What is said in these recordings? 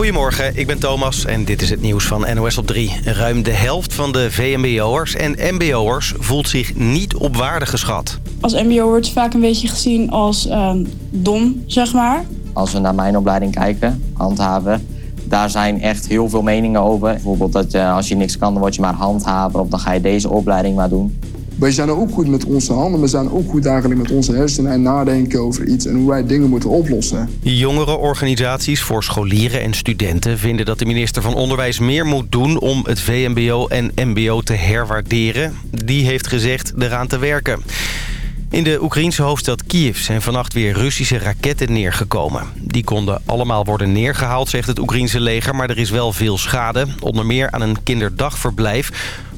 Goedemorgen, ik ben Thomas en dit is het nieuws van NOS op 3. Ruim de helft van de VMBO'ers en MBO'ers voelt zich niet op waarde geschat. Als mbo wordt vaak een beetje gezien als ehm, dom, zeg maar. Als we naar mijn opleiding kijken, handhaven... daar zijn echt heel veel meningen over. Bijvoorbeeld dat je, als je niks kan, dan word je maar handhaver... of dan ga je deze opleiding maar doen. Wij zijn ook goed met onze handen, we zijn ook goed eigenlijk met onze hersenen en nadenken over iets en hoe wij dingen moeten oplossen. Jongere organisaties voor scholieren en studenten vinden dat de minister van Onderwijs meer moet doen om het VMBO en MBO te herwaarderen. Die heeft gezegd eraan te werken. In de Oekraïense hoofdstad Kiev zijn vannacht weer Russische raketten neergekomen. Die konden allemaal worden neergehaald, zegt het Oekraïense leger, maar er is wel veel schade. Onder meer aan een kinderdagverblijf.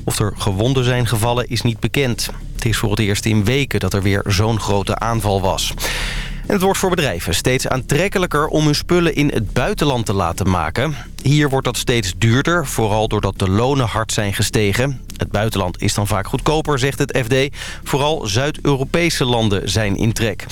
Of er gewonden zijn gevallen is niet bekend. Het is voor het eerst in weken dat er weer zo'n grote aanval was. En het wordt voor bedrijven steeds aantrekkelijker om hun spullen in het buitenland te laten maken. Hier wordt dat steeds duurder, vooral doordat de lonen hard zijn gestegen. Het buitenland is dan vaak goedkoper, zegt het FD. Vooral Zuid-Europese landen zijn in trek.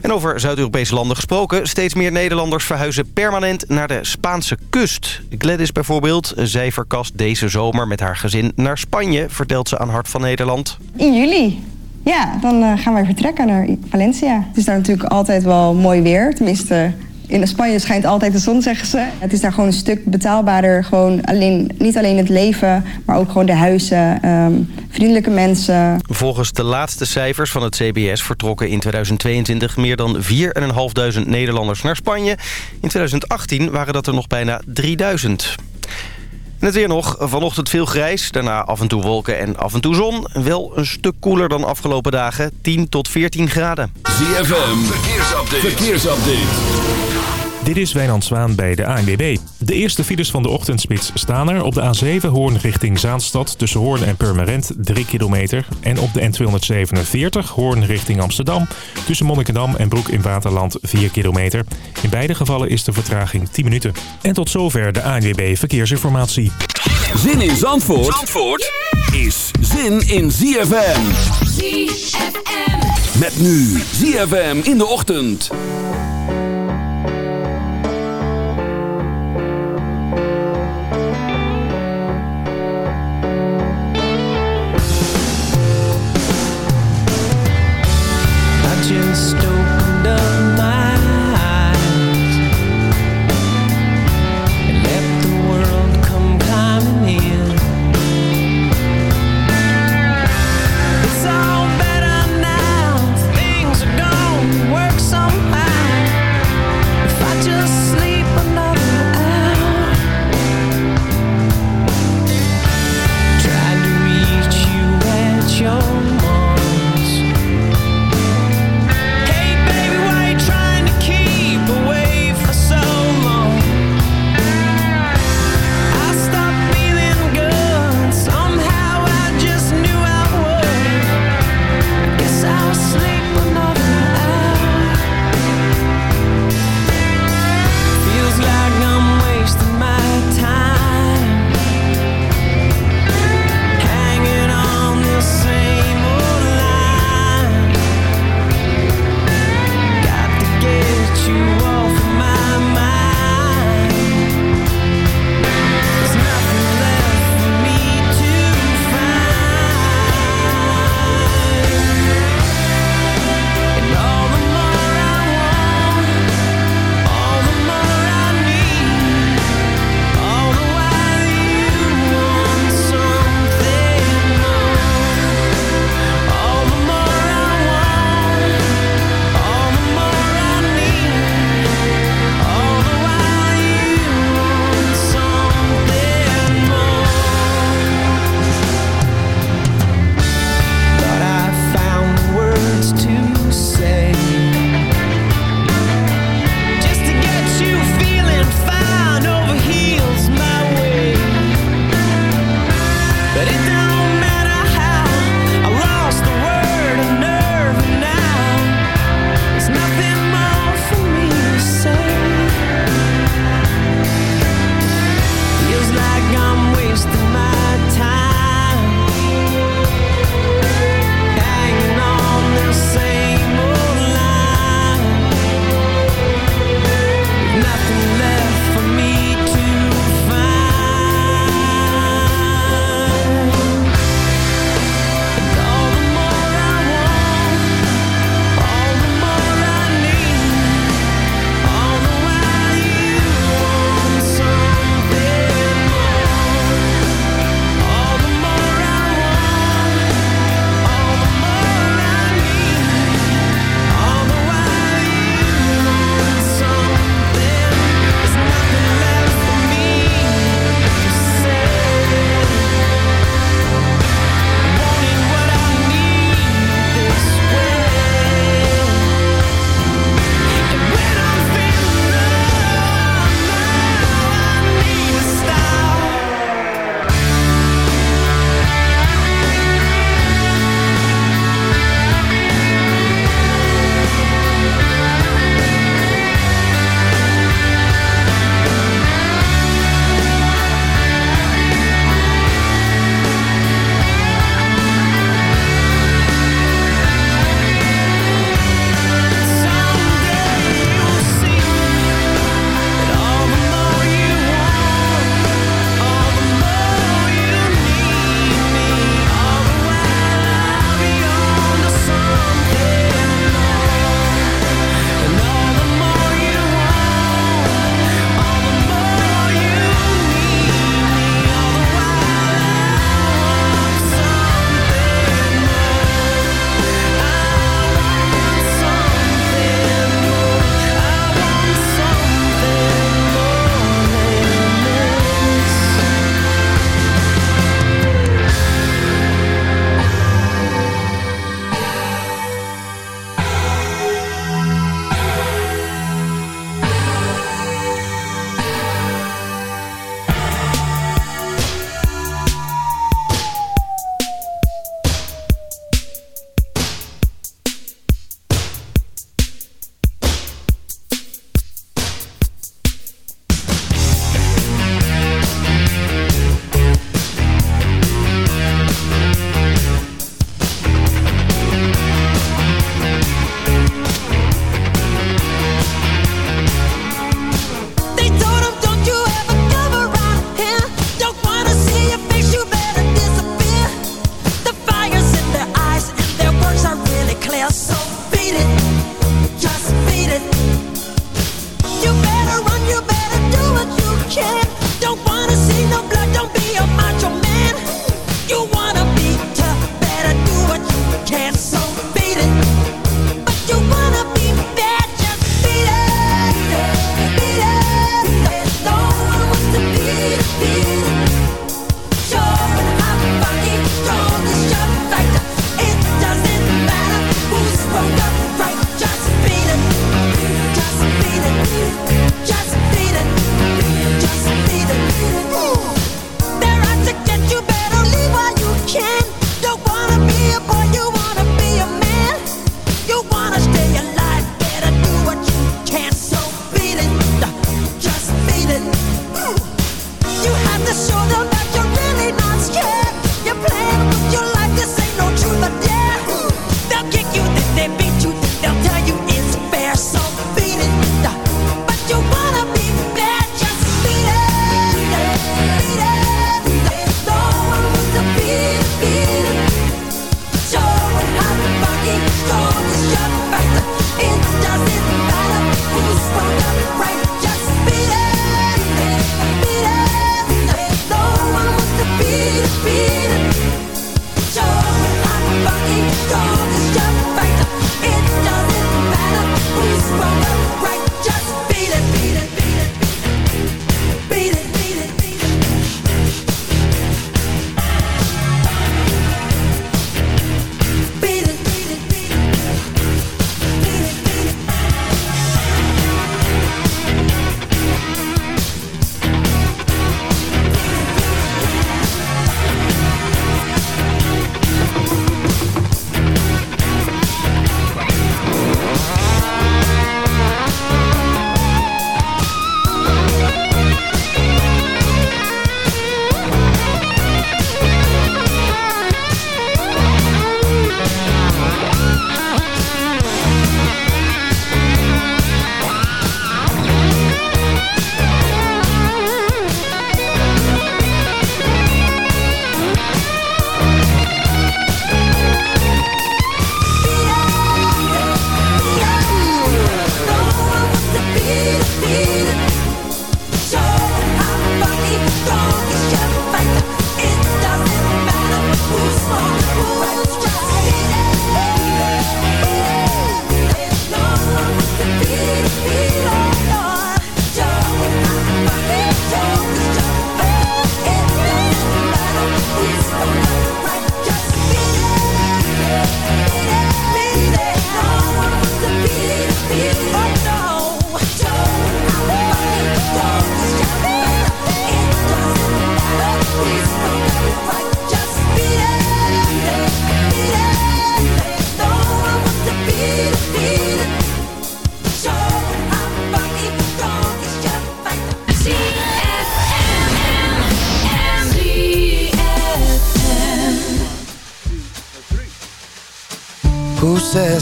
En over Zuid-Europese landen gesproken... steeds meer Nederlanders verhuizen permanent naar de Spaanse kust. Gladys bijvoorbeeld, zij verkast deze zomer met haar gezin naar Spanje... vertelt ze aan Hart van Nederland. In juli. Ja, dan eh, gaan wij vertrekken naar Valencia. Het is daar natuurlijk altijd wel mooi weer. Tenminste, in Spanje schijnt altijd de zon, zeggen ze. Het is daar gewoon een stuk betaalbaarder. Gewoon alleen, niet alleen het leven, maar ook gewoon de huizen, ehm, vriendelijke mensen. Volgens de laatste cijfers van het CBS vertrokken in 2022 meer dan 4.500 Nederlanders naar Spanje. In 2018 waren dat er nog bijna 3000. En het weer nog. Vanochtend veel grijs. Daarna af en toe wolken en af en toe zon. Wel een stuk koeler dan afgelopen dagen. 10 tot 14 graden. ZFM. Verkeersupdate. Verkeersupdate. Dit is Wijnand Zwaan bij de ANWB. De eerste files van de ochtendspits staan er op de A7 Hoorn richting Zaanstad... tussen Hoorn en Purmerend 3 kilometer. En op de N247 Hoorn richting Amsterdam... tussen Monnikendam en Broek in Waterland 4 kilometer. In beide gevallen is de vertraging 10 minuten. En tot zover de ANWB Verkeersinformatie. Zin in Zandvoort, Zandvoort is zin in ZFM. ZFM. Met nu ZFM in de ochtend.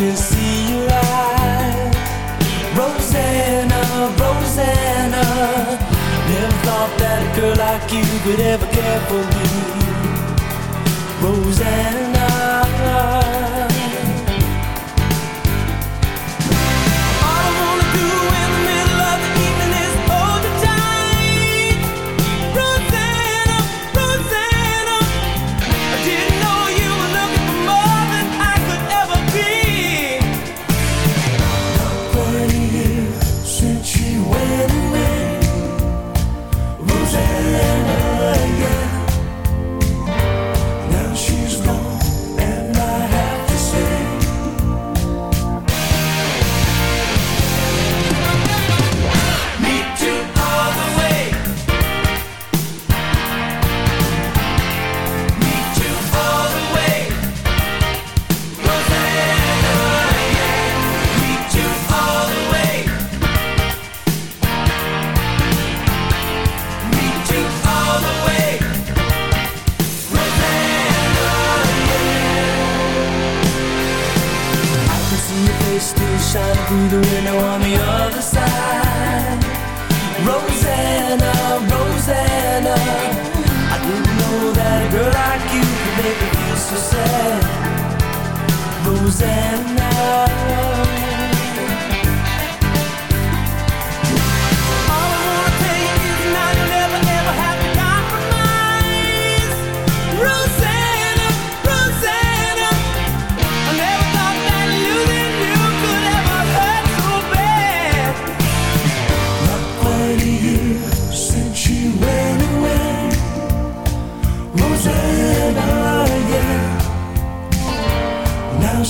to see your eyes. Rosanna, Rosanna, never thought that a girl like you could ever care for me. Rosanna.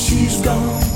she's gone.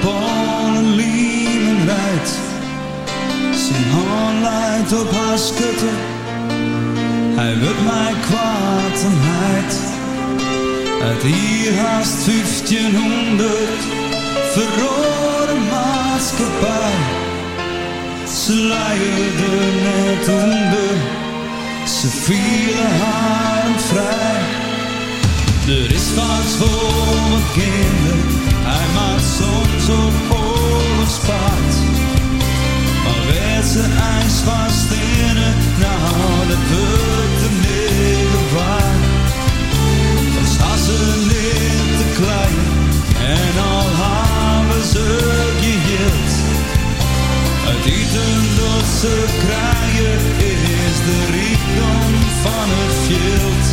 geboren rijdt. Zijn hand leidt op haar schutte, hij wil mij kwaad en heid. Uit hier haast 1500 verrode maatschappij. Ze leidde net onder, ze vielen haar vrij. Er is wat voor mijn kinderen hij maakt soms op oorlogspaard. Maar werd zijn ijs van stenen, nou dat wordt de middel waar. Van ze in te klein en al hebben ze geheeld. Het eten dat ze krijgen is de rijkdom van het veld.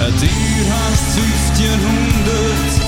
Het dier haast 1500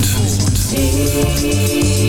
Zandvoort.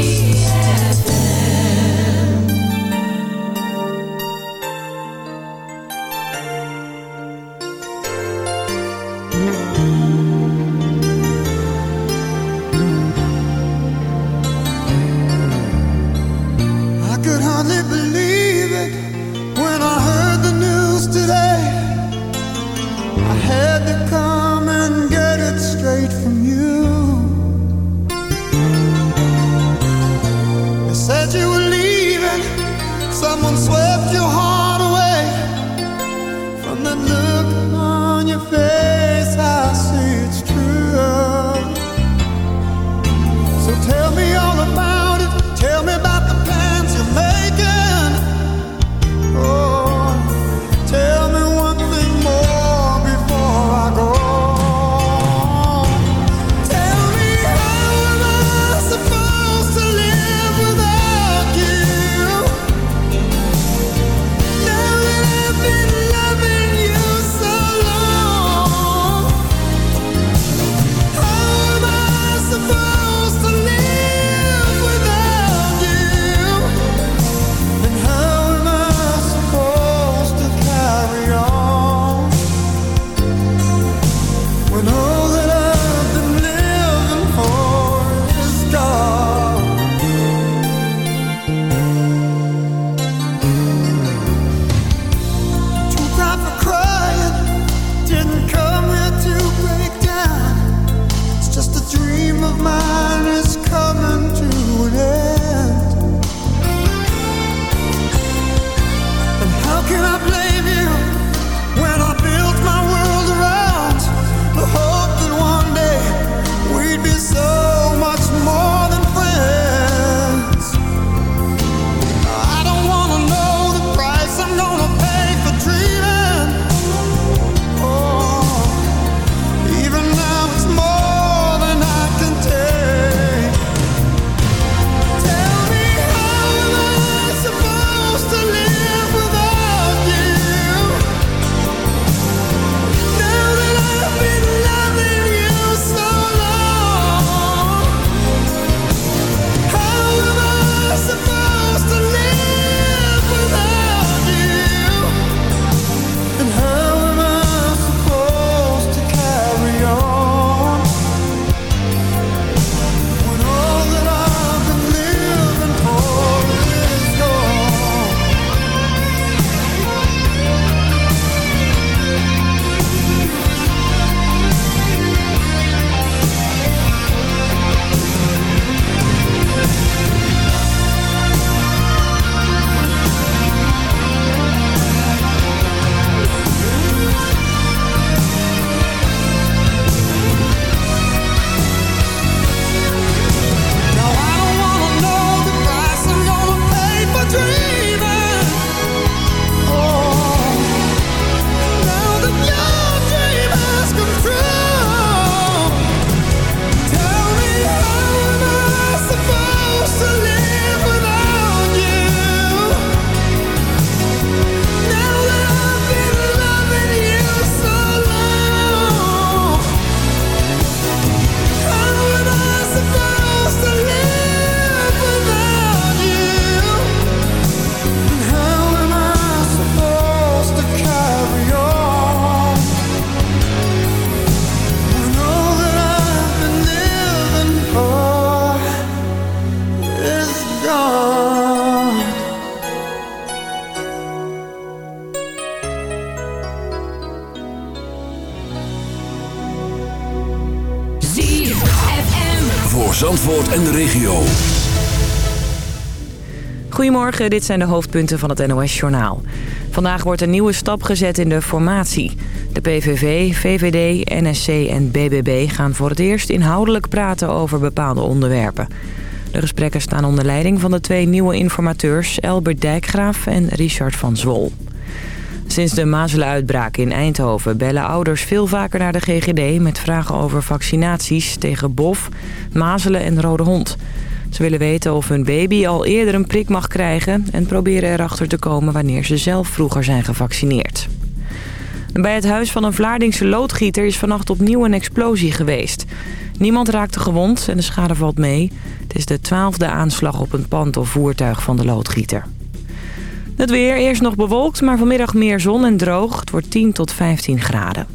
Dit zijn de hoofdpunten van het NOS-journaal. Vandaag wordt een nieuwe stap gezet in de formatie. De PVV, VVD, NSC en BBB gaan voor het eerst inhoudelijk praten over bepaalde onderwerpen. De gesprekken staan onder leiding van de twee nieuwe informateurs... Elbert Dijkgraaf en Richard van Zwol. Sinds de mazelenuitbraak in Eindhoven bellen ouders veel vaker naar de GGD... met vragen over vaccinaties tegen bof, mazelen en rode hond. Ze willen weten of hun baby al eerder een prik mag krijgen... en proberen erachter te komen wanneer ze zelf vroeger zijn gevaccineerd. Bij het huis van een Vlaardingse loodgieter is vannacht opnieuw een explosie geweest. Niemand raakte gewond en de schade valt mee. Het is de twaalfde aanslag op een pand of voertuig van de loodgieter. Het weer eerst nog bewolkt, maar vanmiddag meer zon en droog. Het wordt 10 tot 15 graden.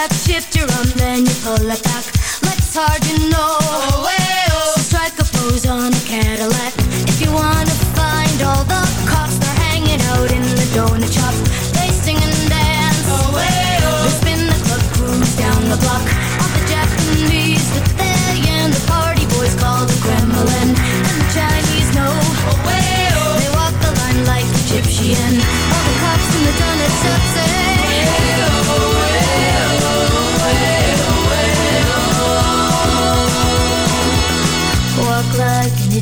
left, shift your arm, then you pull it back. Let's hard, you know. Oh,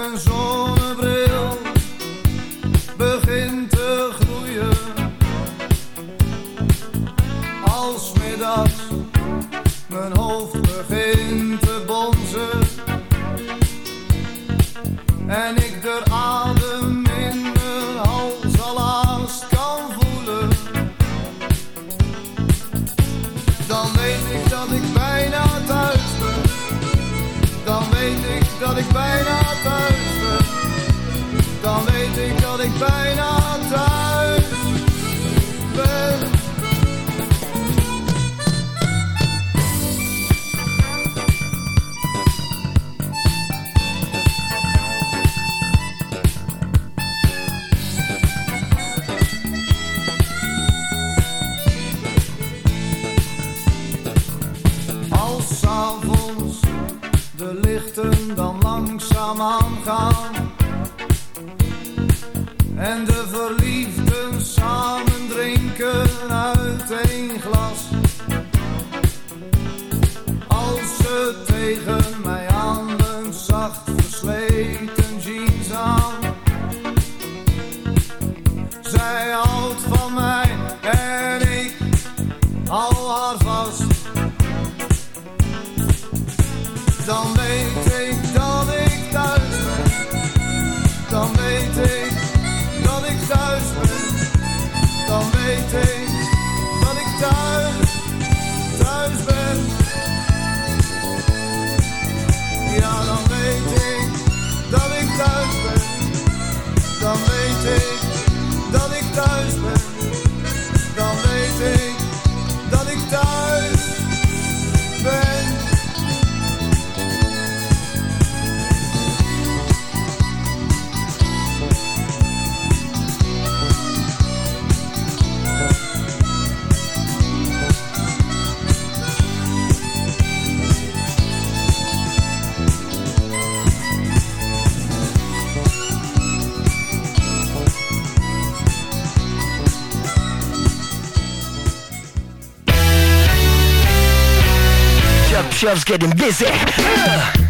Mijn zonnebril Chub's getting busy. Uh,